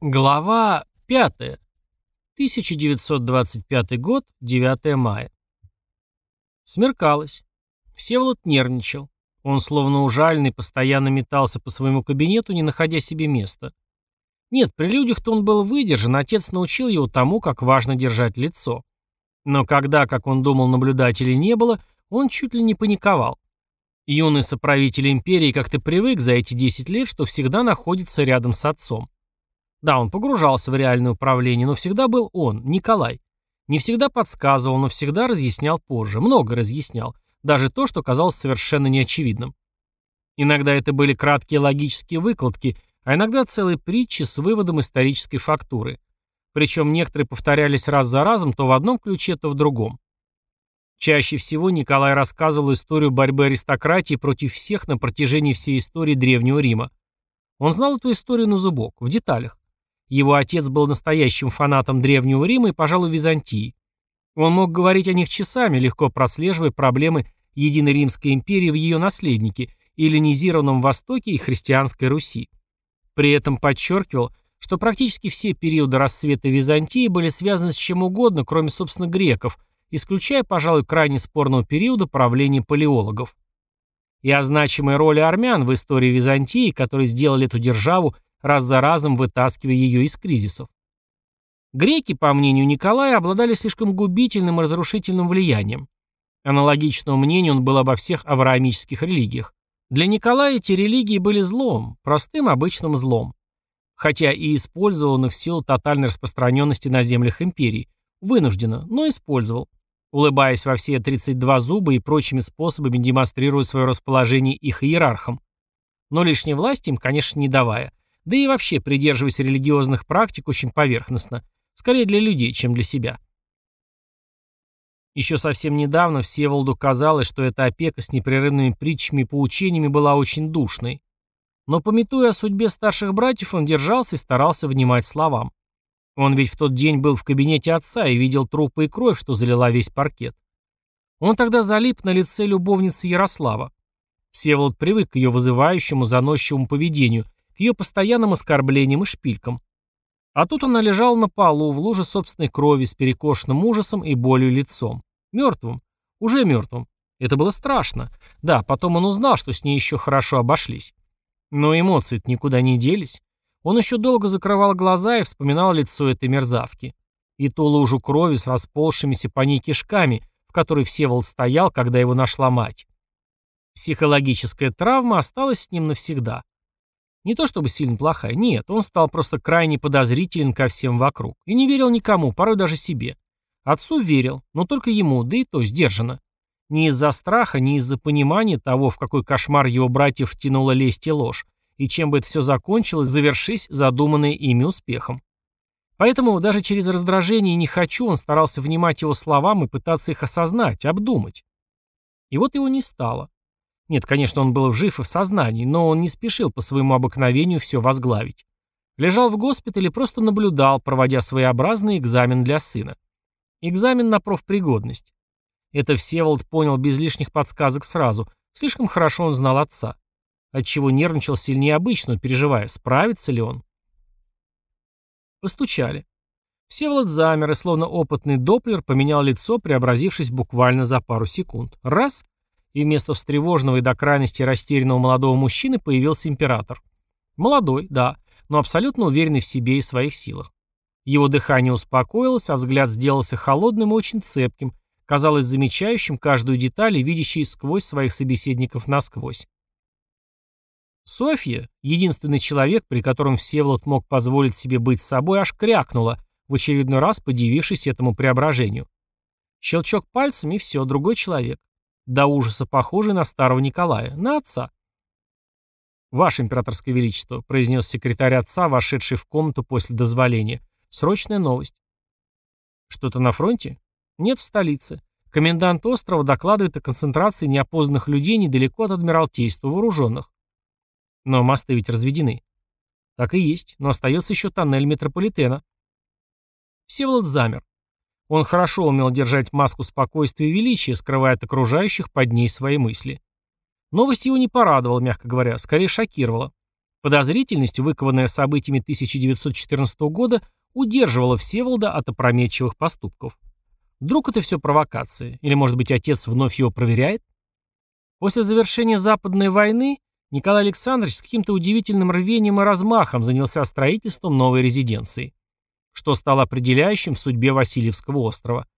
Глава 5. 1925 год, 9 мая. Смеркалось. Всеволод нервничал. Он, словно ужаленный, постоянно метался по своему кабинету, не находя себе места. Нет, при людях-то он был выдержан, отец научил его тому, как важно держать лицо. Но когда, как он думал, наблюдателей не было, он чуть ли не паниковал. Юный соправитель империи как-то привык за эти 10 лет, что всегда находится рядом с отцом. Да, он погружался в реальное управление, но всегда был он, Николай. Не всегда подсказывал, но всегда разъяснял позже. Много разъяснял. Даже то, что казалось совершенно неочевидным. Иногда это были краткие логические выкладки, а иногда целые притчи с выводом исторической фактуры. Причем некоторые повторялись раз за разом то в одном ключе, то в другом. Чаще всего Николай рассказывал историю борьбы аристократии против всех на протяжении всей истории Древнего Рима. Он знал эту историю на зубок, в деталях. Его отец был настоящим фанатом Древнего Рима и, пожалуй, Византии. Он мог говорить о них часами, легко прослеживая проблемы Единой Римской империи в ее наследнике, эллинизированном Востоке и христианской Руси. При этом подчеркивал, что практически все периоды расцвета Византии были связаны с чем угодно, кроме, собственно, греков, исключая, пожалуй, крайне спорного периода правления палеологов. И о значимой роли армян в истории Византии, которые сделали эту державу раз за разом вытаскивая ее из кризисов. Греки, по мнению Николая, обладали слишком губительным и разрушительным влиянием. Аналогичного мнения он был обо всех авраамических религиях. Для Николая эти религии были злом, простым обычным злом. Хотя и использованы в силу тотальной распространенности на землях империи. Вынужденно, но использовал. Улыбаясь во все 32 зуба и прочими способами демонстрируя свое расположение их иерархам. Но лишней власти им, конечно, не давая. Да и вообще придерживаясь религиозных практик очень поверхностно, скорее для людей, чем для себя. Еще совсем недавно Всеволоду казалось, что эта опека с непрерывными притчами и поучениями была очень душной. Но, пометуя о судьбе старших братьев, он держался и старался внимать словам. Он ведь в тот день был в кабинете отца и видел трупы и кровь, что залила весь паркет. Он тогда залип на лице любовницы Ярослава. Всеволод привык к ее вызывающему, заносчивому поведению ее постоянным оскорблениям и шпилькам. А тут она лежала на полу в луже собственной крови с перекошенным ужасом и болью лицом. Мертвым. Уже мертвым. Это было страшно. Да, потом он узнал, что с ней еще хорошо обошлись. Но эмоции никуда не делись. Он еще долго закрывал глаза и вспоминал лицо этой мерзавки. И ту лужу крови с расползшимися по ней кишками, в которой Всеволод стоял, когда его нашла мать. Психологическая травма осталась с ним навсегда. Не то чтобы сильно плохая, нет, он стал просто крайне подозрителен ко всем вокруг. И не верил никому, порой даже себе. Отцу верил, но только ему, да и то сдержанно. Не из-за страха, не из-за понимания того, в какой кошмар его братьев втянула лесть и ложь, и чем бы это все закончилось, завершись задуманное ими успехом. Поэтому даже через раздражение «не хочу» он старался внимать его словам и пытаться их осознать, обдумать. И вот его не стало. Нет, конечно, он был жив и в сознании, но он не спешил по своему обыкновению все возглавить. Лежал в госпитале просто наблюдал, проводя своеобразный экзамен для сына. Экзамен на профпригодность. Это Всеволод понял без лишних подсказок сразу. Слишком хорошо он знал отца. Отчего нервничал сильнее обычного, переживая, справится ли он. Постучали. Всеволод замер и, словно опытный доплер, поменял лицо, преобразившись буквально за пару секунд. Раз — и вместо встревоженного и до крайности растерянного молодого мужчины появился император. Молодой, да, но абсолютно уверенный в себе и своих силах. Его дыхание успокоилось, а взгляд сделался холодным и очень цепким, казалось замечающим каждую деталь и видящий сквозь своих собеседников насквозь. Софья, единственный человек, при котором Всеволод мог позволить себе быть собой, аж крякнула, в очередной раз подивившись этому преображению. Щелчок пальцами и все, другой человек до ужаса похожий на старого Николая, на отца. «Ваше императорское величество», — произнес секретарь отца, вошедший в комнату после дозволения. «Срочная новость». «Что-то на фронте?» «Нет, в столице. Комендант острова докладывает о концентрации неопознанных людей недалеко от Адмиралтейства, вооруженных. Но мосты ведь разведены. Так и есть, но остается еще тоннель метрополитена. Всеволод замер. Он хорошо умел держать маску спокойствия и величия, скрывая от окружающих под ней свои мысли. Новость его не порадовала, мягко говоря, скорее шокировала. Подозрительность, выкованная событиями 1914 года, удерживала Всеволода от опрометчивых поступков. Вдруг это все провокация? Или, может быть, отец вновь его проверяет? После завершения Западной войны Николай Александрович с каким-то удивительным рвением и размахом занялся строительством новой резиденции, что стало определяющим в судьбе Васильевского острова.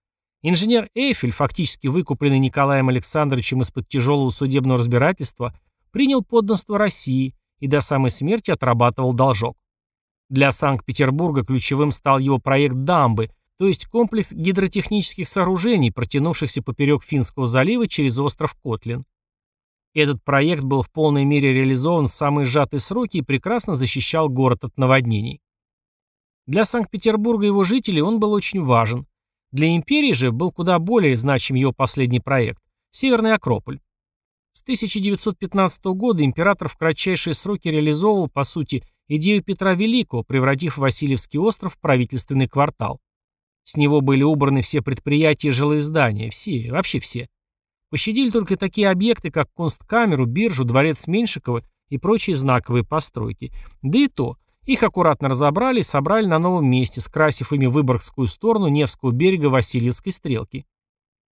Инженер Эйфель, фактически выкупленный Николаем Александровичем из-под тяжелого судебного разбирательства, принял подданство России и до самой смерти отрабатывал должок. Для Санкт-Петербурга ключевым стал его проект дамбы, то есть комплекс гидротехнических сооружений, протянувшихся поперек Финского залива через остров Котлин. Этот проект был в полной мере реализован в самые сжатые сроки и прекрасно защищал город от наводнений. Для Санкт-Петербурга и его жителей он был очень важен. Для империи же был куда более значим его последний проект – Северный Акрополь. С 1915 года император в кратчайшие сроки реализовывал, по сути, идею Петра Великого, превратив Васильевский остров в правительственный квартал. С него были убраны все предприятия и жилые здания, все, вообще все. Пощадили только такие объекты, как Консткамеру, биржу, дворец Меньшикова и прочие знаковые постройки. Да и то, их аккуратно разобрали и собрали на новом месте, скрасив ими Выборгскую сторону Невского берега Васильевской стрелки.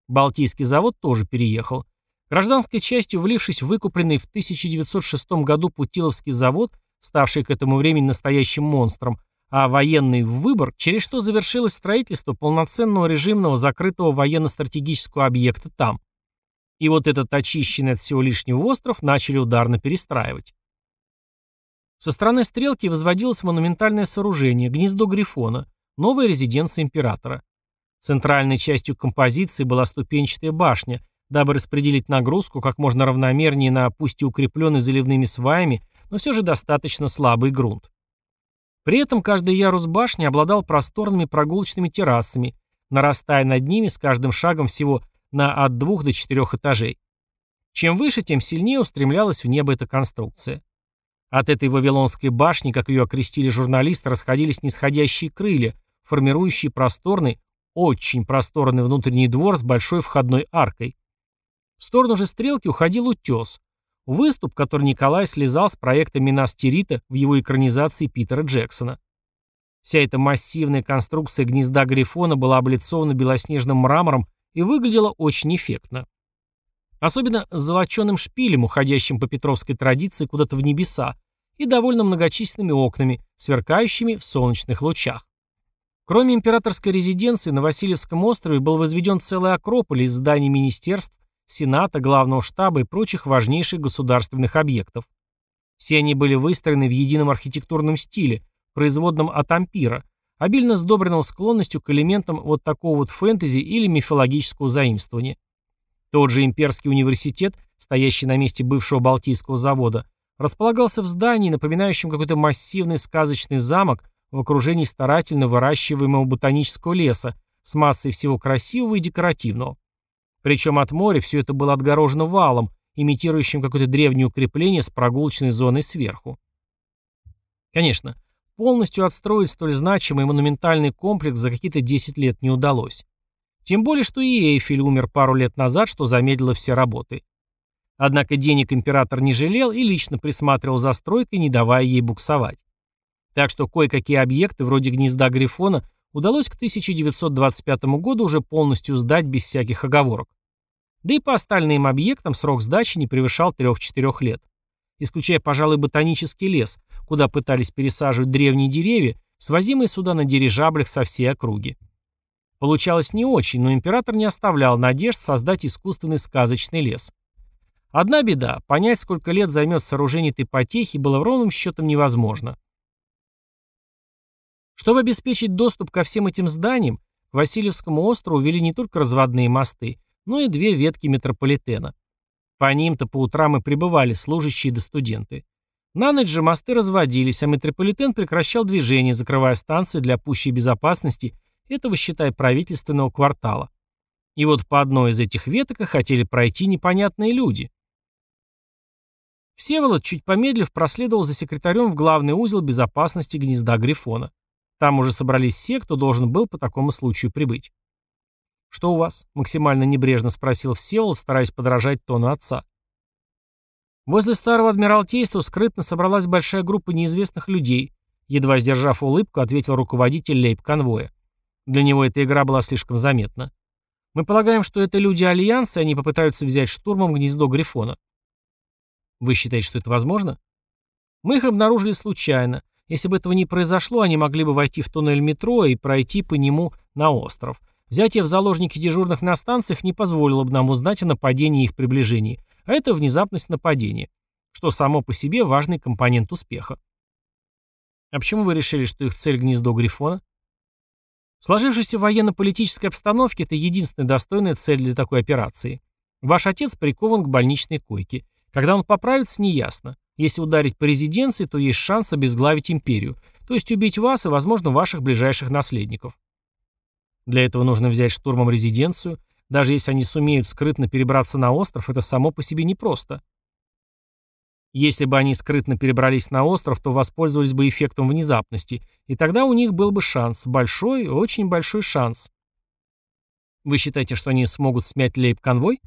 Балтийский завод тоже переехал. Гражданской частью, влившись в выкупленный в 1906 году Путиловский завод, ставший к этому времени настоящим монстром, а военный в выбор, через что завершилось строительство полноценного режимного закрытого военно-стратегического объекта там. И вот этот очищенный от всего лишнего остров начали ударно перестраивать. Со стороны стрелки возводилось монументальное сооружение, гнездо Грифона, новая резиденция императора. Центральной частью композиции была ступенчатая башня, дабы распределить нагрузку как можно равномернее на пусть и укрепленный заливными сваями, но все же достаточно слабый грунт. При этом каждый ярус башни обладал просторными прогулочными террасами, нарастая над ними с каждым шагом всего на от двух до четырех этажей. Чем выше, тем сильнее устремлялась в небо эта конструкция. От этой Вавилонской башни, как ее окрестили журналисты, расходились нисходящие крылья, формирующие просторный, очень просторный внутренний двор с большой входной аркой. В сторону же стрелки уходил утес, выступ, который Николай слезал с проекта Минастерита в его экранизации Питера Джексона. Вся эта массивная конструкция гнезда Грифона была облицована белоснежным мрамором и выглядела очень эффектно. Особенно с золоченым шпилем, уходящим по петровской традиции куда-то в небеса, и довольно многочисленными окнами, сверкающими в солнечных лучах. Кроме императорской резиденции, на Васильевском острове был возведен целый акрополь из зданий министерств, сената, главного штаба и прочих важнейших государственных объектов. Все они были выстроены в едином архитектурном стиле, производном от ампира, обильно сдобренного склонностью к элементам вот такого вот фэнтези или мифологического заимствования. Тот же имперский университет, стоящий на месте бывшего Балтийского завода, располагался в здании, напоминающем какой-то массивный сказочный замок в окружении старательно выращиваемого ботанического леса с массой всего красивого и декоративного. Причем от моря все это было отгорожено валом, имитирующим какое-то древнее укрепление с прогулочной зоной сверху. Конечно, Полностью отстроить столь значимый монументальный комплекс за какие-то 10 лет не удалось. Тем более, что и Эйфель умер пару лет назад, что замедлило все работы. Однако денег император не жалел и лично присматривал за стройкой, не давая ей буксовать. Так что кое-какие объекты, вроде гнезда Грифона, удалось к 1925 году уже полностью сдать без всяких оговорок. Да и по остальным объектам срок сдачи не превышал 3-4 лет исключая, пожалуй, ботанический лес, куда пытались пересаживать древние деревья, свозимые сюда на дирижаблях со всей округи. Получалось не очень, но император не оставлял надежд создать искусственный сказочный лес. Одна беда – понять, сколько лет займет сооружение этой потехи, было ровным счетом невозможно. Чтобы обеспечить доступ ко всем этим зданиям, к Васильевскому острову вели не только разводные мосты, но и две ветки метрополитена – по ним-то по утрам и прибывали служащие да студенты. На ночь же мосты разводились, а метрополитен прекращал движение, закрывая станции для пущей безопасности этого, считай, правительственного квартала. И вот по одной из этих веток хотели пройти непонятные люди. Всеволод, чуть помедлив, проследовал за секретарем в главный узел безопасности гнезда Грифона. Там уже собрались все, кто должен был по такому случаю прибыть. «Что у вас?» — максимально небрежно спросил Всеволод, стараясь подражать тону отца. Возле старого адмиралтейства скрытно собралась большая группа неизвестных людей. Едва сдержав улыбку, ответил руководитель лейб-конвоя. Для него эта игра была слишком заметна. Мы полагаем, что это люди Альянса, и они попытаются взять штурмом гнездо Грифона. Вы считаете, что это возможно? Мы их обнаружили случайно. Если бы этого не произошло, они могли бы войти в туннель метро и пройти по нему на остров. Взятие в заложники дежурных на станциях не позволило бы нам узнать о нападении и их приближении, а это внезапность нападения, что само по себе важный компонент успеха. А почему вы решили, что их цель гнездо Грифона? В сложившейся военно-политической обстановке это единственная достойная цель для такой операции. Ваш отец прикован к больничной койке. Когда он поправится, неясно. Если ударить по резиденции, то есть шанс обезглавить империю, то есть убить вас и, возможно, ваших ближайших наследников. Для этого нужно взять штурмом резиденцию. Даже если они сумеют скрытно перебраться на остров, это само по себе непросто. Если бы они скрытно перебрались на остров, то воспользовались бы эффектом внезапности, и тогда у них был бы шанс, большой, очень большой шанс. Вы считаете, что они смогут смять лейб-конвой?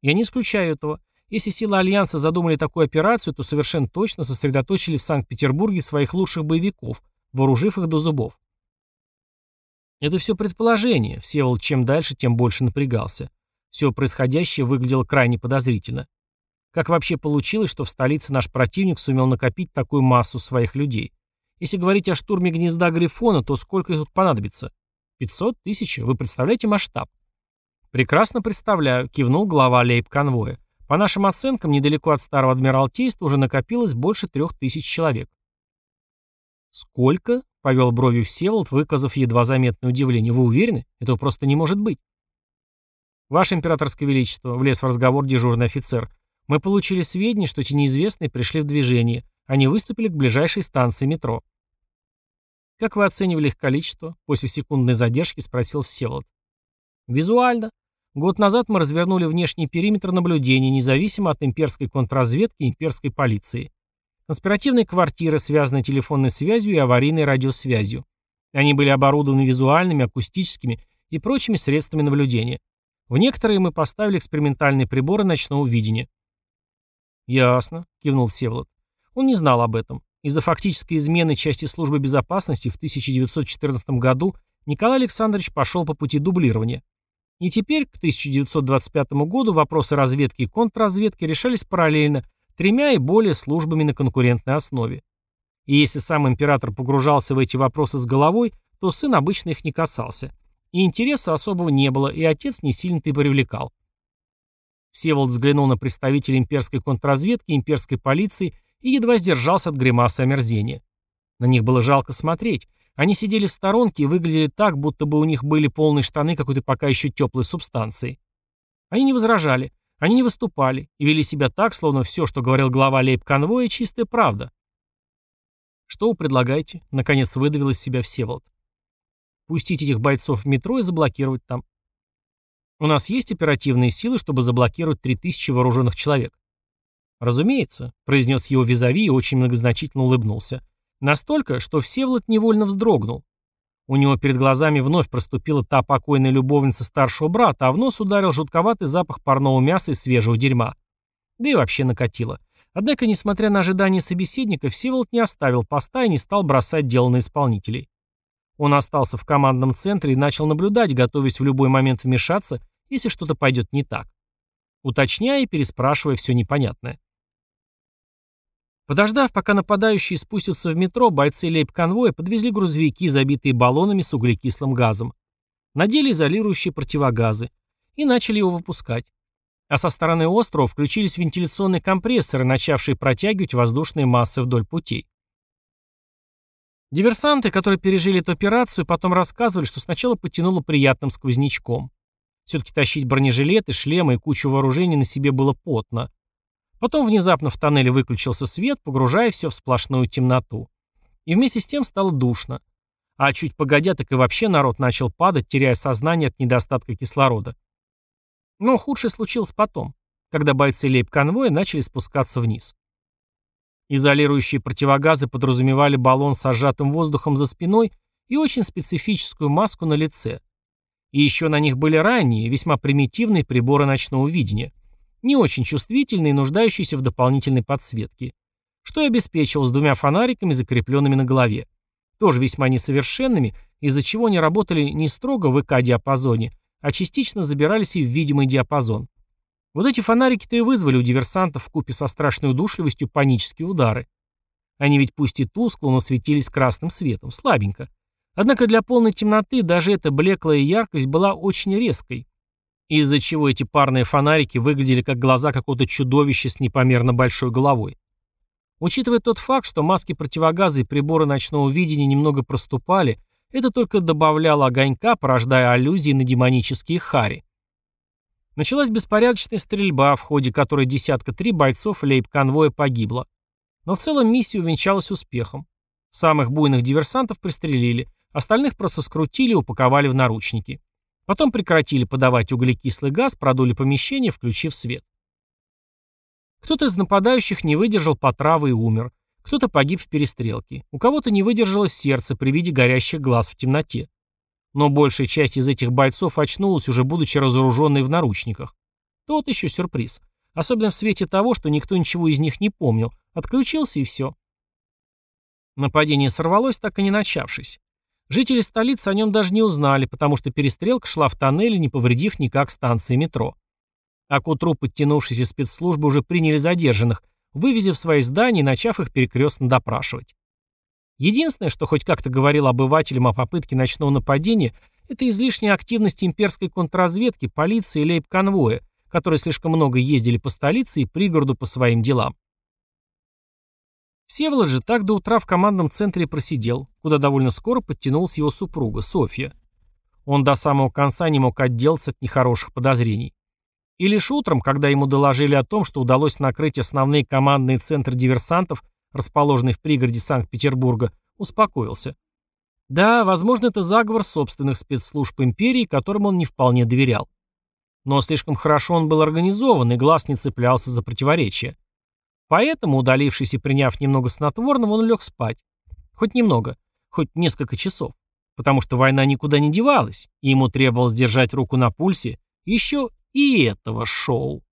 Я не исключаю этого. Если силы Альянса задумали такую операцию, то совершенно точно сосредоточили в Санкт-Петербурге своих лучших боевиков, вооружив их до зубов. Это все предположение. Всеволод чем дальше, тем больше напрягался. Все происходящее выглядело крайне подозрительно. Как вообще получилось, что в столице наш противник сумел накопить такую массу своих людей? Если говорить о штурме гнезда Грифона, то сколько их тут понадобится? 500 тысяч? Вы представляете масштаб? Прекрасно представляю, кивнул глава лейб-конвоя. По нашим оценкам, недалеко от старого адмиралтейства уже накопилось больше трех тысяч человек. «Сколько?» — повел бровью Всеволод, выказав едва заметное удивление. «Вы уверены? Этого просто не может быть». «Ваше императорское величество», — влез в разговор дежурный офицер, «мы получили сведения, что эти неизвестные пришли в движение. Они выступили к ближайшей станции метро». «Как вы оценивали их количество?» — после секундной задержки спросил Всеволод. «Визуально. Год назад мы развернули внешний периметр наблюдения, независимо от имперской контрразведки и имперской полиции. Конспиративные квартиры, связанные телефонной связью и аварийной радиосвязью. Они были оборудованы визуальными, акустическими и прочими средствами наблюдения. В некоторые мы поставили экспериментальные приборы ночного видения. «Ясно», — кивнул Всеволод. Он не знал об этом. Из-за фактической измены части службы безопасности в 1914 году Николай Александрович пошел по пути дублирования. И теперь, к 1925 году, вопросы разведки и контрразведки решались параллельно тремя и более службами на конкурентной основе. И если сам император погружался в эти вопросы с головой, то сын обычно их не касался. И интереса особого не было, и отец не сильно-то и привлекал. Всеволод взглянул на представителей имперской контрразведки, имперской полиции и едва сдержался от гримасы омерзения. На них было жалко смотреть, они сидели в сторонке и выглядели так, будто бы у них были полные штаны какой-то пока еще теплой субстанции. Они не возражали, они не выступали и вели себя так, словно все, что говорил глава лейб-конвоя, чистая правда. «Что вы предлагаете?» — наконец выдавил из себя Всеволод. «Пустить этих бойцов в метро и заблокировать там». «У нас есть оперативные силы, чтобы заблокировать 3000 вооруженных человек?» «Разумеется», — произнес его визави и очень многозначительно улыбнулся. Настолько, что Всеволод невольно вздрогнул. У него перед глазами вновь проступила та покойная любовница старшего брата, а в нос ударил жутковатый запах парного мяса и свежего дерьма. Да и вообще накатило. Однако, несмотря на ожидания собеседника, Всеволод не оставил поста и не стал бросать дело на исполнителей. Он остался в командном центре и начал наблюдать, готовясь в любой момент вмешаться, если что-то пойдет не так. Уточняя и переспрашивая все непонятное. Подождав, пока нападающие спустятся в метро, бойцы лейб-конвоя подвезли грузовики, забитые баллонами с углекислым газом. Надели изолирующие противогазы и начали его выпускать. А со стороны острова включились вентиляционные компрессоры, начавшие протягивать воздушные массы вдоль путей. Диверсанты, которые пережили эту операцию, потом рассказывали, что сначала потянуло приятным сквознячком. Все-таки тащить бронежилеты, шлемы и кучу вооружений на себе было потно. Потом внезапно в тоннеле выключился свет, погружая все в сплошную темноту. И вместе с тем стало душно. А чуть погодя, так и вообще народ начал падать, теряя сознание от недостатка кислорода. Но худшее случилось потом, когда бойцы лейб-конвоя начали спускаться вниз. Изолирующие противогазы подразумевали баллон с сжатым воздухом за спиной и очень специфическую маску на лице. И еще на них были ранние, весьма примитивные приборы ночного видения. Не очень чувствительные и нуждающиеся в дополнительной подсветке, что и обеспечил с двумя фонариками, закрепленными на голове, тоже весьма несовершенными, из-за чего они работали не строго в ИК-диапазоне, а частично забирались и в видимый диапазон. Вот эти фонарики-то и вызвали у диверсантов купе со страшной удушливостью панические удары. Они ведь пусть и тускло, но светились красным светом, слабенько. Однако для полной темноты даже эта блеклая яркость была очень резкой, из-за чего эти парные фонарики выглядели как глаза какого-то чудовища с непомерно большой головой. Учитывая тот факт, что маски противогаза и приборы ночного видения немного проступали, это только добавляло огонька, порождая аллюзии на демонические хари. Началась беспорядочная стрельба, в ходе которой десятка три бойцов лейб-конвоя погибло. Но в целом миссия увенчалась успехом. Самых буйных диверсантов пристрелили, остальных просто скрутили и упаковали в наручники. Потом прекратили подавать углекислый газ, продули помещение, включив свет. Кто-то из нападающих не выдержал потравы и умер. Кто-то погиб в перестрелке. У кого-то не выдержало сердце при виде горящих глаз в темноте. Но большая часть из этих бойцов очнулась, уже будучи разоруженной в наручниках. Тот еще сюрприз. Особенно в свете того, что никто ничего из них не помнил. Отключился и все. Нападение сорвалось, так и не начавшись. Жители столицы о нем даже не узнали, потому что перестрелка шла в тоннеле, не повредив никак станции метро. А к утру подтянувшиеся спецслужбы уже приняли задержанных, вывезя в свои здания и начав их перекрестно допрашивать. Единственное, что хоть как-то говорил обывателям о попытке ночного нападения, это излишняя активность имперской контрразведки, полиции и лейб-конвоя, которые слишком много ездили по столице и пригороду по своим делам. Всеволод же так до утра в командном центре просидел, куда довольно скоро подтянулась его супруга, Софья. Он до самого конца не мог отделаться от нехороших подозрений. И лишь утром, когда ему доложили о том, что удалось накрыть основные командные центры диверсантов, расположенный в пригороде Санкт-Петербурга, успокоился. Да, возможно, это заговор собственных спецслужб империи, которым он не вполне доверял. Но слишком хорошо он был организован, и глаз не цеплялся за противоречия. Поэтому, удалившись и приняв немного снотворного, он лег спать. Хоть немного, хоть несколько часов. Потому что война никуда не девалась, и ему требовалось держать руку на пульсе еще и этого шоу.